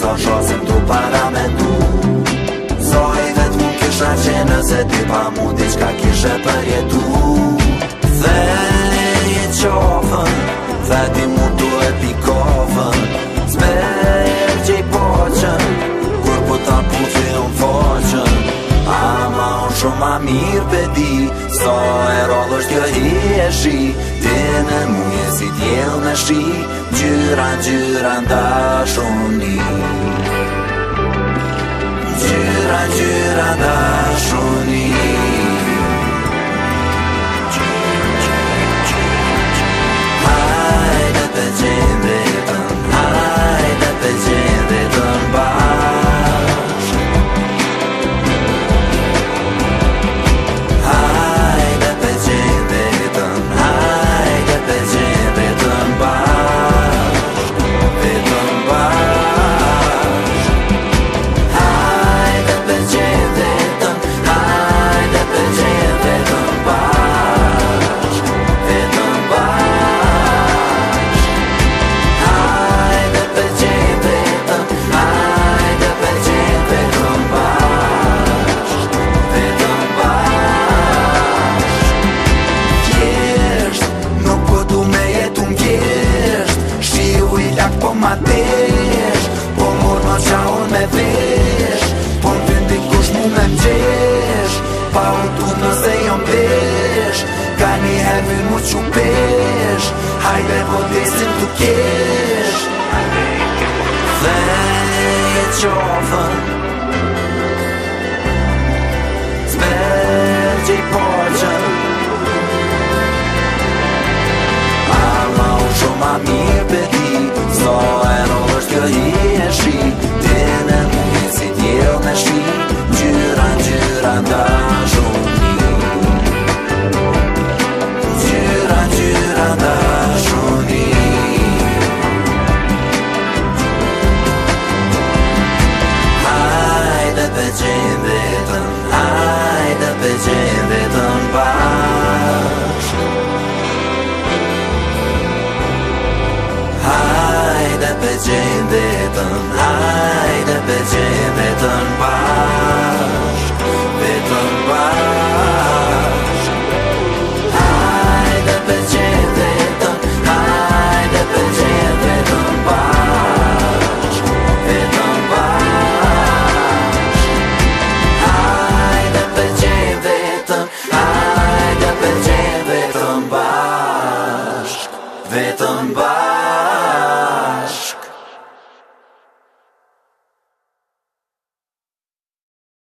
sa shosim të para me du Zoj vet mu kisha që nëse ti pa mu diqka kishe përjetu Dhe e qofën, dhe ti shumë ma mirë për di Sa e rodhë është kjo hi e shi Ti në muje si tjel në shi Gjyra, gjyra në da shumë një Gjyra, gjyra da shumë një Hani having what you wish High level listen to kiss That you're fun It's magic boy Jane do hyde vetëm pa vetëm pa Hyde vetëm pa Jane do hyde vetëm pa Hyde vetëm pa Jane do hyde vetëm Hyde vetëm pa